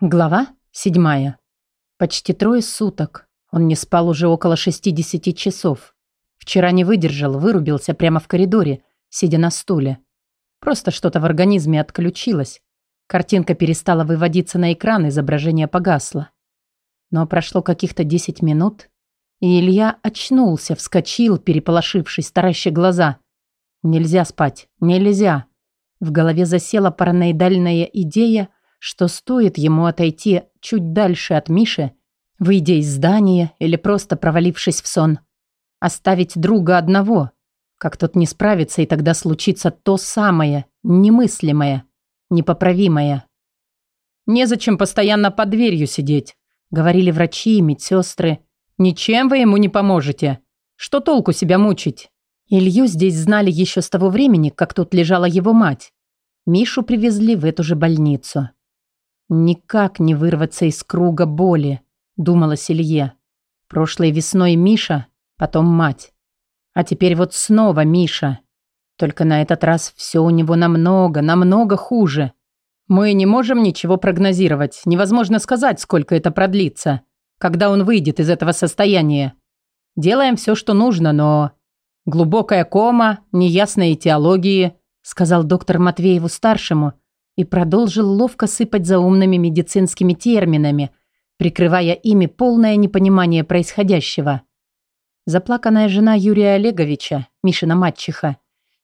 Глава седьмая. Почти трое суток. Он не спал уже около 60 часов. Вчера не выдержал, вырубился прямо в коридоре, сидя на стуле. Просто что-то в организме отключилось. Картинка перестала выводиться на экран, изображение погасло. Но прошло каких-то 10 минут, и Илья очнулся, вскочил, переполошившись, тараща глаза. Нельзя спать, нельзя. В голове засела параноидальная идея, что стоит ему отойти чуть дальше от Миши, выйдя из здания или просто провалившись в сон. Оставить друга одного, как тот не справится, и тогда случится то самое, немыслимое, непоправимое. «Незачем постоянно под дверью сидеть», — говорили врачи и медсестры. «Ничем вы ему не поможете. Что толку себя мучить?» Илью здесь знали еще с того времени, как тут лежала его мать. Мишу привезли в эту же больницу. Никак не вырваться из круга боли, думала Селье. Прошлой весной Миша, потом мать. А теперь вот снова Миша. Только на этот раз все у него намного, намного хуже. Мы не можем ничего прогнозировать. Невозможно сказать, сколько это продлится. Когда он выйдет из этого состояния. Делаем все, что нужно, но... Глубокая кома, неясные теологии, сказал доктор Матвееву-старшему – и продолжил ловко сыпать заумными медицинскими терминами, прикрывая ими полное непонимание происходящего. Заплаканная жена Юрия Олеговича, Мишина мачеха,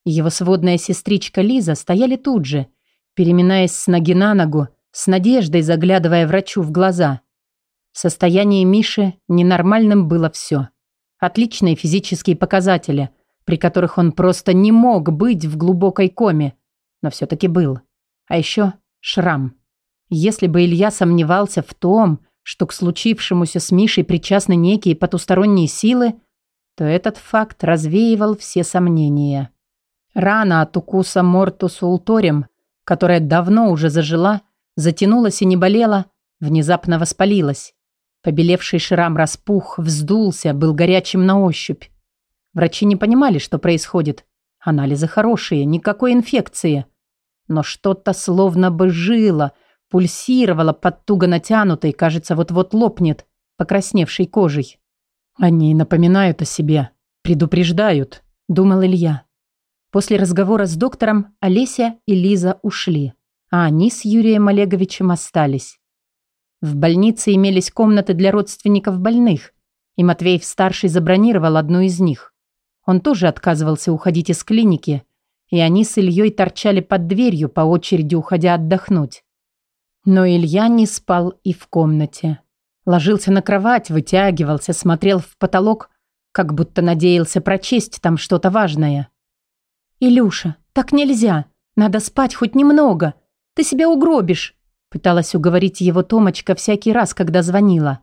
и его сводная сестричка Лиза стояли тут же, переминаясь с ноги на ногу, с надеждой заглядывая врачу в глаза. В состоянии Миши ненормальным было все. Отличные физические показатели, при которых он просто не мог быть в глубокой коме, но все-таки был. А еще шрам. Если бы Илья сомневался в том, что к случившемуся с Мишей причастны некие потусторонние силы, то этот факт развеивал все сомнения. Рана от укуса Мортус улторем, которая давно уже зажила, затянулась и не болела, внезапно воспалилась. Побелевший шрам распух, вздулся, был горячим на ощупь. Врачи не понимали, что происходит. Анализы хорошие, никакой инфекции но что-то словно бы жило, пульсировало под туго натянутой, кажется, вот-вот лопнет, покрасневшей кожей. «Они напоминают о себе, предупреждают», — думал Илья. После разговора с доктором Олеся и Лиза ушли, а они с Юрием Олеговичем остались. В больнице имелись комнаты для родственников больных, и Матвеев-старший забронировал одну из них. Он тоже отказывался уходить из клиники, и они с Ильей торчали под дверью, по очереди уходя отдохнуть. Но Илья не спал и в комнате. Ложился на кровать, вытягивался, смотрел в потолок, как будто надеялся прочесть там что-то важное. «Илюша, так нельзя. Надо спать хоть немного. Ты себя угробишь», пыталась уговорить его Томочка всякий раз, когда звонила.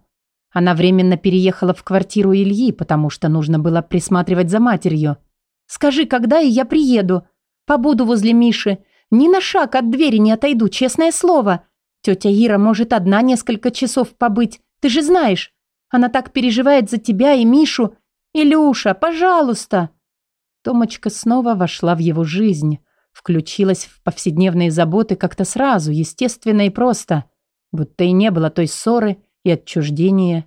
Она временно переехала в квартиру Ильи, потому что нужно было присматривать за матерью. «Скажи, когда, и я приеду. Побуду возле Миши. Ни на шаг от двери не отойду, честное слово. Тетя Ира может одна несколько часов побыть. Ты же знаешь. Она так переживает за тебя и Мишу. Илюша, пожалуйста. Томочка снова вошла в его жизнь. Включилась в повседневные заботы как-то сразу, естественно и просто. Будто и не было той ссоры и отчуждения.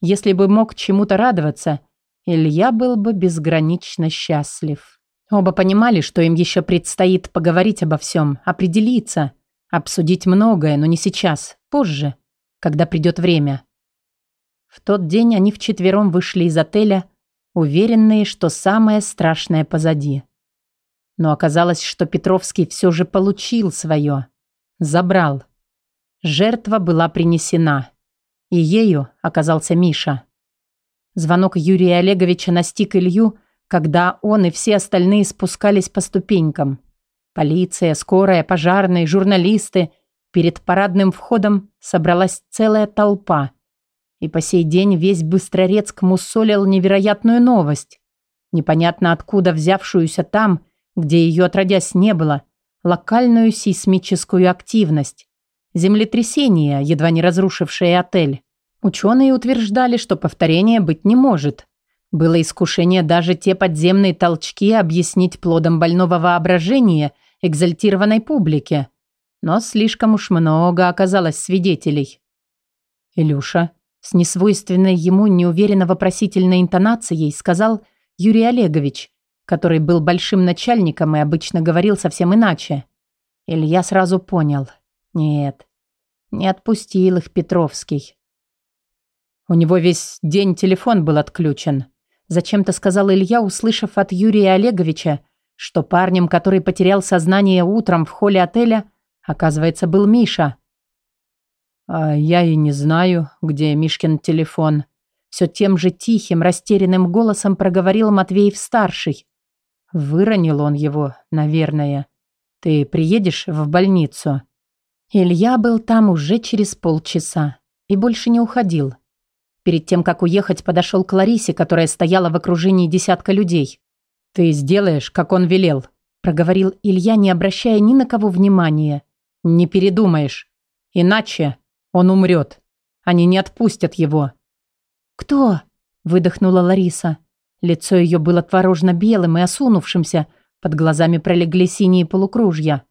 Если бы мог чему-то радоваться, Илья был бы безгранично счастлив. Оба понимали, что им еще предстоит поговорить обо всем, определиться, обсудить многое, но не сейчас, позже, когда придет время. В тот день они вчетвером вышли из отеля, уверенные, что самое страшное позади. Но оказалось, что Петровский все же получил свое. Забрал. Жертва была принесена. И ею оказался Миша. Звонок Юрия Олеговича настиг Илью, когда он и все остальные спускались по ступенькам. Полиция, скорая, пожарные, журналисты. Перед парадным входом собралась целая толпа. И по сей день весь Быстрорецк мусолил невероятную новость. Непонятно откуда взявшуюся там, где ее отродясь не было, локальную сейсмическую активность. Землетрясение, едва не разрушившее отель. Ученые утверждали, что повторения быть не может. Было искушение даже те подземные толчки объяснить плодом больного воображения экзальтированной публике. Но слишком уж много оказалось свидетелей. Илюша с несвойственной ему неуверенно-вопросительной интонацией сказал Юрий Олегович, который был большим начальником и обычно говорил совсем иначе. Илья сразу понял. Нет, не отпустил их Петровский. У него весь день телефон был отключен. Зачем-то сказал Илья, услышав от Юрия Олеговича, что парнем, который потерял сознание утром в холле отеля, оказывается, был Миша. А я и не знаю, где Мишкин телефон. Все тем же тихим, растерянным голосом проговорил Матвеев-старший. Выронил он его, наверное. Ты приедешь в больницу? Илья был там уже через полчаса и больше не уходил. Перед тем, как уехать, подошел к Ларисе, которая стояла в окружении десятка людей. «Ты сделаешь, как он велел», – проговорил Илья, не обращая ни на кого внимания. «Не передумаешь. Иначе он умрет. Они не отпустят его». «Кто?» – выдохнула Лариса. Лицо ее было творожно-белым и осунувшимся, под глазами пролегли синие полукружья.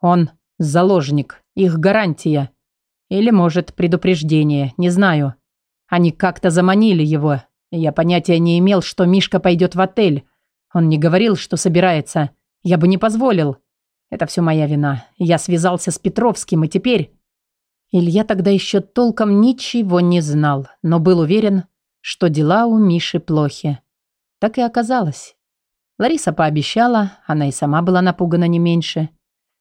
«Он заложник, их гарантия. Или, может, предупреждение, не знаю. Они как-то заманили его. Я понятия не имел, что Мишка пойдет в отель. Он не говорил, что собирается. Я бы не позволил. Это все моя вина. Я связался с Петровским, и теперь... Илья тогда еще толком ничего не знал, но был уверен, что дела у Миши плохи. Так и оказалось. Лариса пообещала, она и сама была напугана не меньше.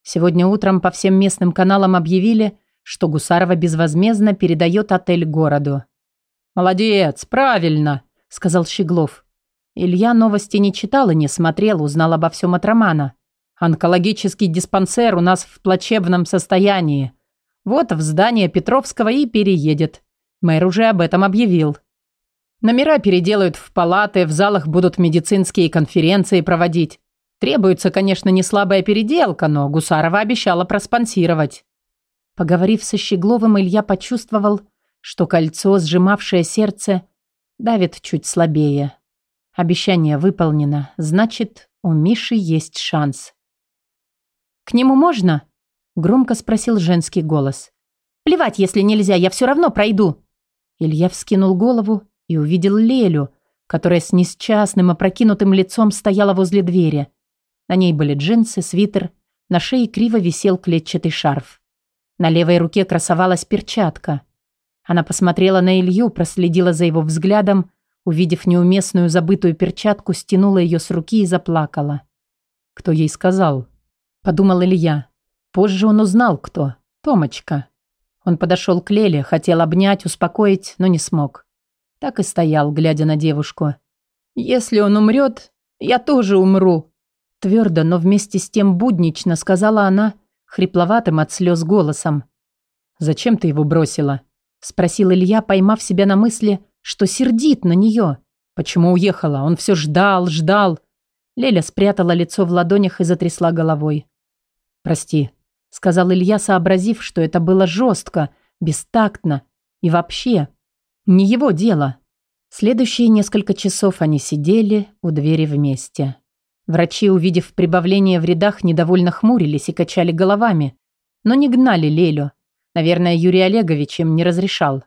Сегодня утром по всем местным каналам объявили, что Гусарова безвозмездно передает отель городу. «Молодец, правильно», — сказал Щеглов. Илья новости не читал и не смотрел, узнал обо всем от Романа. «Онкологический диспансер у нас в плачебном состоянии. Вот в здание Петровского и переедет. Мэр уже об этом объявил. Номера переделают в палаты, в залах будут медицинские конференции проводить. Требуется, конечно, не слабая переделка, но Гусарова обещала проспонсировать». Поговорив со Щегловым, Илья почувствовал, что кольцо, сжимавшее сердце, давит чуть слабее. Обещание выполнено, значит, у Миши есть шанс. «К нему можно?» – громко спросил женский голос. «Плевать, если нельзя, я все равно пройду». Илья вскинул голову и увидел Лелю, которая с несчастным опрокинутым лицом стояла возле двери. На ней были джинсы, свитер, на шее криво висел клетчатый шарф. На левой руке красовалась перчатка. Она посмотрела на Илью, проследила за его взглядом, увидев неуместную забытую перчатку, стянула ее с руки и заплакала. «Кто ей сказал?» – подумал Илья. Позже он узнал, кто. Томочка. Он подошел к Леле, хотел обнять, успокоить, но не смог. Так и стоял, глядя на девушку. «Если он умрет, я тоже умру», – твердо, но вместе с тем буднично сказала она, хрипловатым от слез голосом. «Зачем ты его бросила?» Спросил Илья, поймав себя на мысли, что сердит на нее. Почему уехала? Он все ждал, ждал. Леля спрятала лицо в ладонях и затрясла головой. «Прости», — сказал Илья, сообразив, что это было жестко, бестактно и вообще не его дело. Следующие несколько часов они сидели у двери вместе. Врачи, увидев прибавление в рядах, недовольно хмурились и качали головами, но не гнали Лелю. Наверное, Юрий Олегович им не разрешал.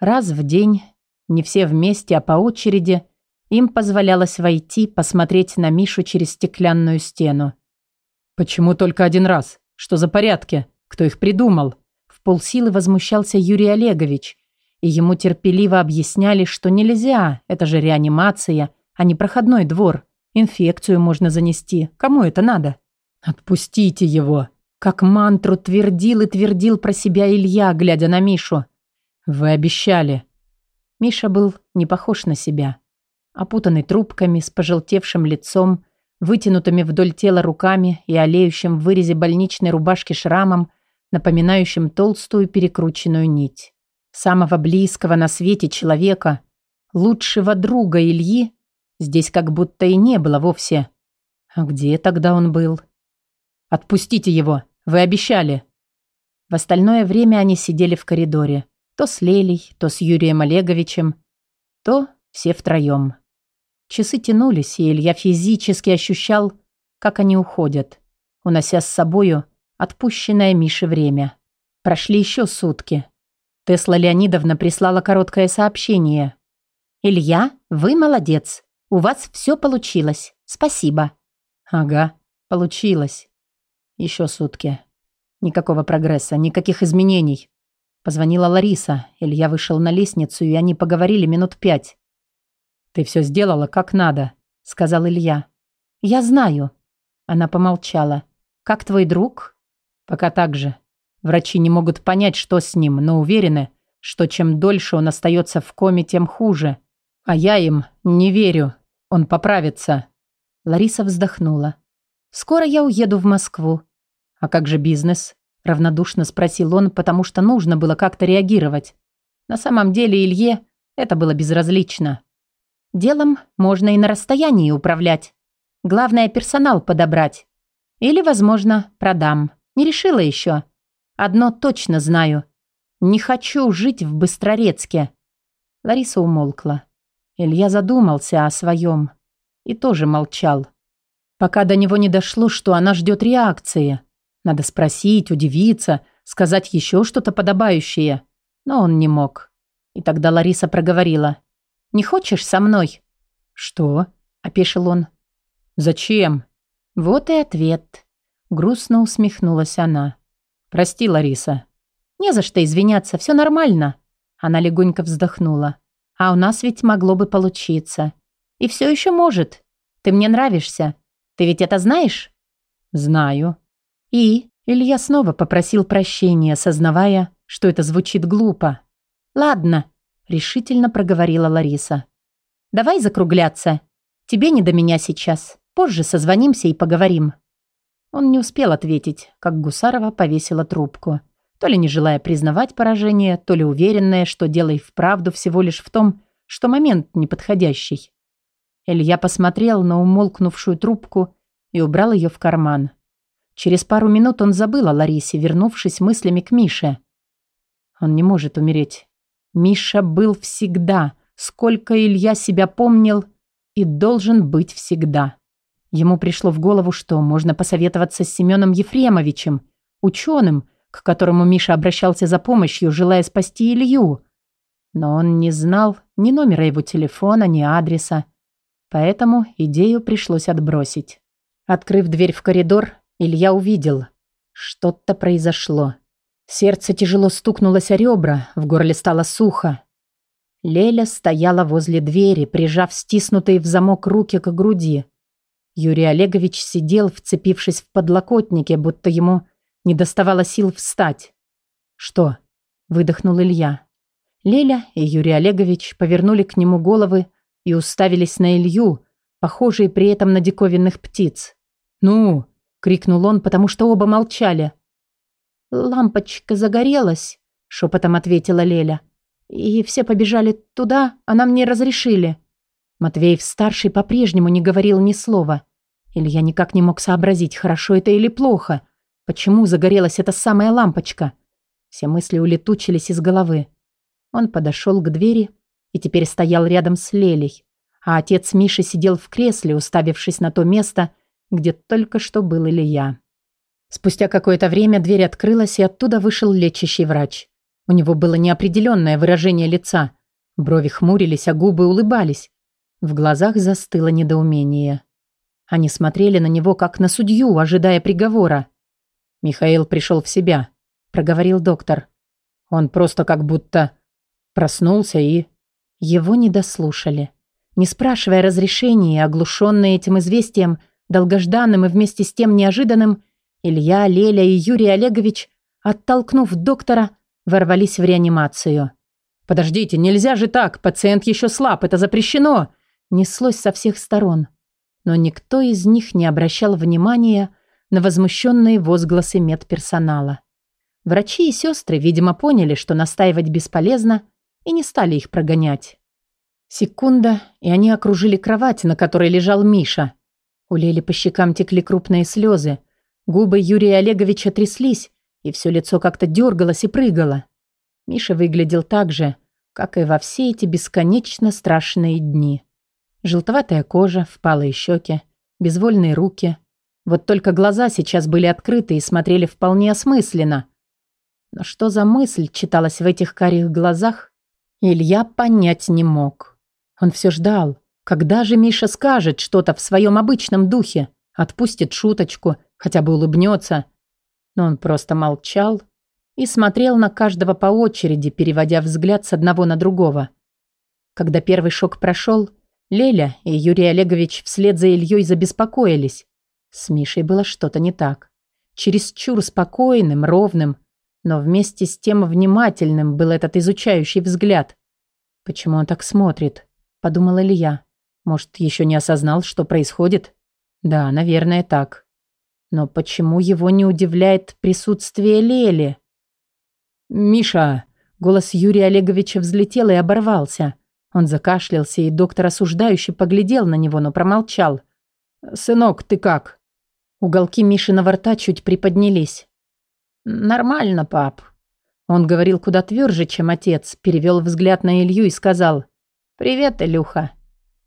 Раз в день, не все вместе, а по очереди, им позволялось войти, посмотреть на Мишу через стеклянную стену. «Почему только один раз? Что за порядки? Кто их придумал?» В полсилы возмущался Юрий Олегович, и ему терпеливо объясняли, что нельзя, это же реанимация, а не проходной двор. Инфекцию можно занести. Кому это надо? «Отпустите его!» Как мантру твердил и твердил про себя Илья, глядя на Мишу. «Вы обещали». Миша был не похож на себя. Опутанный трубками, с пожелтевшим лицом, вытянутыми вдоль тела руками и олеющим в вырезе больничной рубашки шрамом, напоминающим толстую перекрученную нить. Самого близкого на свете человека, лучшего друга Ильи, здесь как будто и не было вовсе. А где тогда он был? «Отпустите его!» Вы обещали». В остальное время они сидели в коридоре. То с Лелей, то с Юрием Олеговичем, то все втроем. Часы тянулись, и Илья физически ощущал, как они уходят, унося с собою отпущенное Мише время. Прошли еще сутки. Тесла Леонидовна прислала короткое сообщение. «Илья, вы молодец. У вас все получилось. Спасибо». «Ага, получилось. Еще сутки. Никакого прогресса, никаких изменений. Позвонила Лариса. Илья вышел на лестницу, и они поговорили минут пять. «Ты все сделала как надо», — сказал Илья. «Я знаю». Она помолчала. «Как твой друг?» «Пока так же. Врачи не могут понять, что с ним, но уверены, что чем дольше он остается в коме, тем хуже. А я им не верю. Он поправится». Лариса вздохнула. «Скоро я уеду в Москву. «А как же бизнес?» – равнодушно спросил он, потому что нужно было как-то реагировать. На самом деле Илье это было безразлично. «Делом можно и на расстоянии управлять. Главное, персонал подобрать. Или, возможно, продам. Не решила еще. Одно точно знаю. Не хочу жить в Быстрорецке». Лариса умолкла. Илья задумался о своем и тоже молчал. Пока до него не дошло, что она ждет реакции – надо спросить, удивиться, сказать еще что-то подобающее. Но он не мог. И тогда Лариса проговорила. «Не хочешь со мной?» «Что?» – опешил он. «Зачем?» Вот и ответ. Грустно усмехнулась она. «Прости, Лариса». «Не за что извиняться, все нормально». Она легонько вздохнула. «А у нас ведь могло бы получиться. И все еще может. Ты мне нравишься. Ты ведь это знаешь?» «Знаю», и Илья снова попросил прощения, сознавая, что это звучит глупо. «Ладно», — решительно проговорила Лариса. «Давай закругляться. Тебе не до меня сейчас. Позже созвонимся и поговорим». Он не успел ответить, как Гусарова повесила трубку. То ли не желая признавать поражение, то ли уверенная, что дело и вправду всего лишь в том, что момент неподходящий. Илья посмотрел на умолкнувшую трубку и убрал ее в карман. Через пару минут он забыл о Ларисе, вернувшись мыслями к Мише. Он не может умереть. Миша был всегда, сколько Илья себя помнил, и должен быть всегда. Ему пришло в голову, что можно посоветоваться с Семеном Ефремовичем, ученым, к которому Миша обращался за помощью, желая спасти Илью. Но он не знал ни номера его телефона, ни адреса. Поэтому идею пришлось отбросить. Открыв дверь в коридор, Илья увидел. Что-то произошло. Сердце тяжело стукнулось о ребра, в горле стало сухо. Леля стояла возле двери, прижав стиснутые в замок руки к груди. Юрий Олегович сидел, вцепившись в подлокотнике, будто ему не доставало сил встать. «Что?» – выдохнул Илья. Леля и Юрий Олегович повернули к нему головы и уставились на Илью, похожие при этом на диковинных птиц. «Ну?» Крикнул он, потому что оба молчали. «Лампочка загорелась», — шепотом ответила Леля. «И все побежали туда, а нам не разрешили». Матвеев-старший по-прежнему не говорил ни слова. Илья никак не мог сообразить, хорошо это или плохо. Почему загорелась эта самая лампочка? Все мысли улетучились из головы. Он подошел к двери и теперь стоял рядом с Лелей. А отец Миши сидел в кресле, уставившись на то место, где только что был Илья. Спустя какое-то время дверь открылась, и оттуда вышел лечащий врач. У него было неопределенное выражение лица. Брови хмурились, а губы улыбались. В глазах застыло недоумение. Они смотрели на него, как на судью, ожидая приговора. «Михаил пришел в себя», — проговорил доктор. «Он просто как будто проснулся и...» Его не дослушали. Не спрашивая разрешения, оглушенные этим известием, — долгожданным и вместе с тем неожиданным, Илья, Леля и Юрий Олегович, оттолкнув доктора, ворвались в реанимацию. «Подождите, нельзя же так, пациент еще слаб, это запрещено!» Неслось со всех сторон. Но никто из них не обращал внимания на возмущенные возгласы медперсонала. Врачи и сестры, видимо, поняли, что настаивать бесполезно, и не стали их прогонять. Секунда, и они окружили кровать, на которой лежал Миша. У Лели по щекам текли крупные слезы. Губы Юрия Олеговича тряслись, и все лицо как-то дергалось и прыгало. Миша выглядел так же, как и во все эти бесконечно страшные дни. Желтоватая кожа, впалые щеки, безвольные руки. Вот только глаза сейчас были открыты и смотрели вполне осмысленно. Но что за мысль читалась в этих карих глазах, Илья понять не мог. Он все ждал, когда же Миша скажет что-то в своем обычном духе, отпустит шуточку, хотя бы улыбнется. Но он просто молчал и смотрел на каждого по очереди, переводя взгляд с одного на другого. Когда первый шок прошел, Леля и Юрий Олегович вслед за Ильей забеспокоились. С Мишей было что-то не так. Чересчур спокойным, ровным, но вместе с тем внимательным был этот изучающий взгляд. «Почему он так смотрит?» – подумал Илья. «Может, еще не осознал, что происходит?» «Да, наверное, так. Но почему его не удивляет присутствие Лели?» «Миша!» – голос Юрия Олеговича взлетел и оборвался. Он закашлялся, и доктор осуждающе поглядел на него, но промолчал. «Сынок, ты как?» Уголки Мишиного рта чуть приподнялись. «Нормально, пап». Он говорил куда тверже, чем отец, перевел взгляд на Илью и сказал «Привет, Илюха».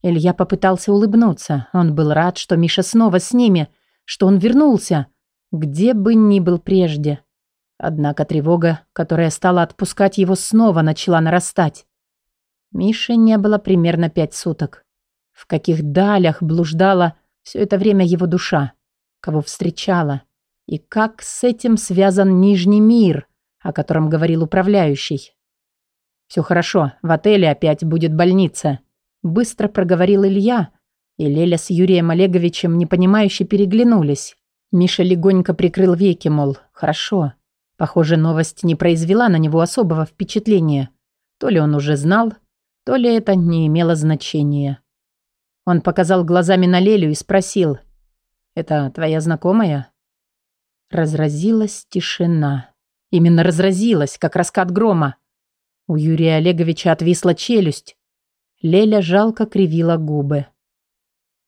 Илья попытался улыбнуться. Он был рад, что Миша снова с ними, что он вернулся, где бы ни был прежде. Однако тревога, которая стала отпускать его, снова начала нарастать. Мише не было примерно пять суток. В каких далях блуждала все это время его душа, кого встречала, и как с этим связан Нижний мир, о котором говорил управляющий? «Все хорошо, в отеле опять будет больница», – быстро проговорил Илья, и Леля с Юрием Олеговичем непонимающе переглянулись. Миша легонько прикрыл веки, мол, хорошо. Похоже, новость не произвела на него особого впечатления. То ли он уже знал, то ли это не имело значения. Он показал глазами на Лелю и спросил, «Это твоя знакомая?» Разразилась тишина. Именно разразилась, как раскат грома. У Юрия Олеговича отвисла челюсть. Леля жалко кривила губы.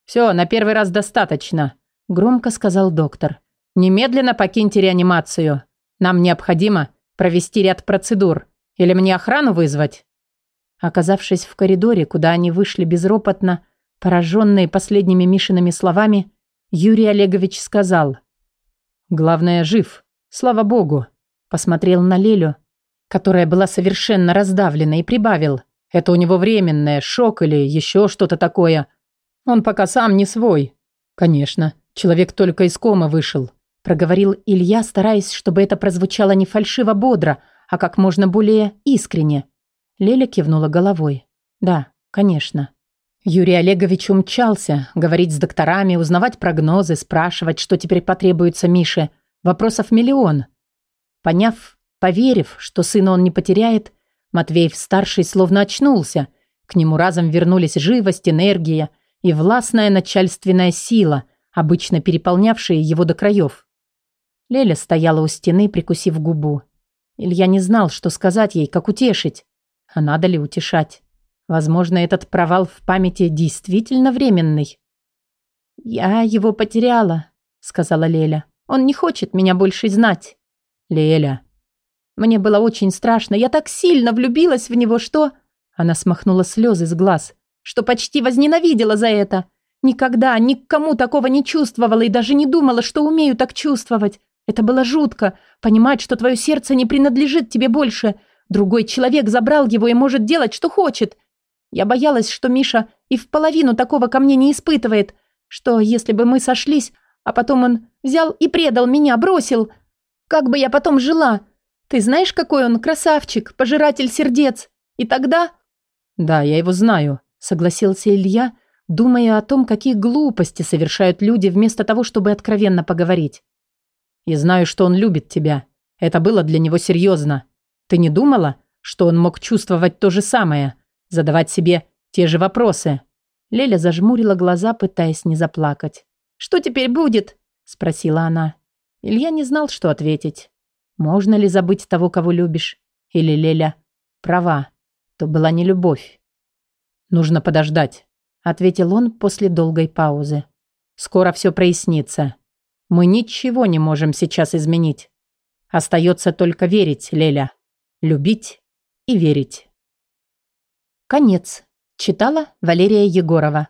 «Все, на первый раз достаточно», – громко сказал доктор. «Немедленно покиньте реанимацию. Нам необходимо провести ряд процедур. Или мне охрану вызвать?» Оказавшись в коридоре, куда они вышли безропотно, пораженные последними Мишиными словами, Юрий Олегович сказал – Главное, жив. Слава богу. Посмотрел на Лелю, которая была совершенно раздавлена, и прибавил. Это у него временное, шок или еще что-то такое. Он пока сам не свой. Конечно, человек только из комы вышел. Проговорил Илья, стараясь, чтобы это прозвучало не фальшиво-бодро, а как можно более искренне. Леля кивнула головой. Да, конечно. Юрий Олегович умчался, говорить с докторами, узнавать прогнозы, спрашивать, что теперь потребуется Мише. Вопросов миллион. Поняв, поверив, что сына он не потеряет, Матвеев-старший словно очнулся. К нему разом вернулись живость, энергия и властная начальственная сила, обычно переполнявшие его до краев. Леля стояла у стены, прикусив губу. Илья не знал, что сказать ей, как утешить. А надо ли утешать? Возможно, этот провал в памяти действительно временный. «Я его потеряла», — сказала Леля. «Он не хочет меня больше знать». «Леля». Мне было очень страшно. Я так сильно влюбилась в него, что... Она смахнула слезы с глаз. Что почти возненавидела за это. Никогда, никому такого не чувствовала и даже не думала, что умею так чувствовать. Это было жутко. Понимать, что твое сердце не принадлежит тебе больше. Другой человек забрал его и может делать, что хочет. Я боялась, что Миша и в половину такого ко мне не испытывает, что если бы мы сошлись, а потом он взял и предал меня, бросил, как бы я потом жила? Ты знаешь, какой он красавчик, пожиратель сердец? И тогда...» «Да, я его знаю», — согласился Илья, думая о том, какие глупости совершают люди вместо того, чтобы откровенно поговорить. «И знаю, что он любит тебя. Это было для него серьезно. Ты не думала, что он мог чувствовать то же самое?» задавать себе те же вопросы. Леля зажмурила глаза, пытаясь не заплакать. «Что теперь будет?» – спросила она. Илья не знал, что ответить. Можно ли забыть того, кого любишь? Или Леля права, то была не любовь. «Нужно подождать», – ответил он после долгой паузы. «Скоро все прояснится. Мы ничего не можем сейчас изменить. Остается только верить, Леля. Любить и верить». Конец. Читала Валерия Егорова.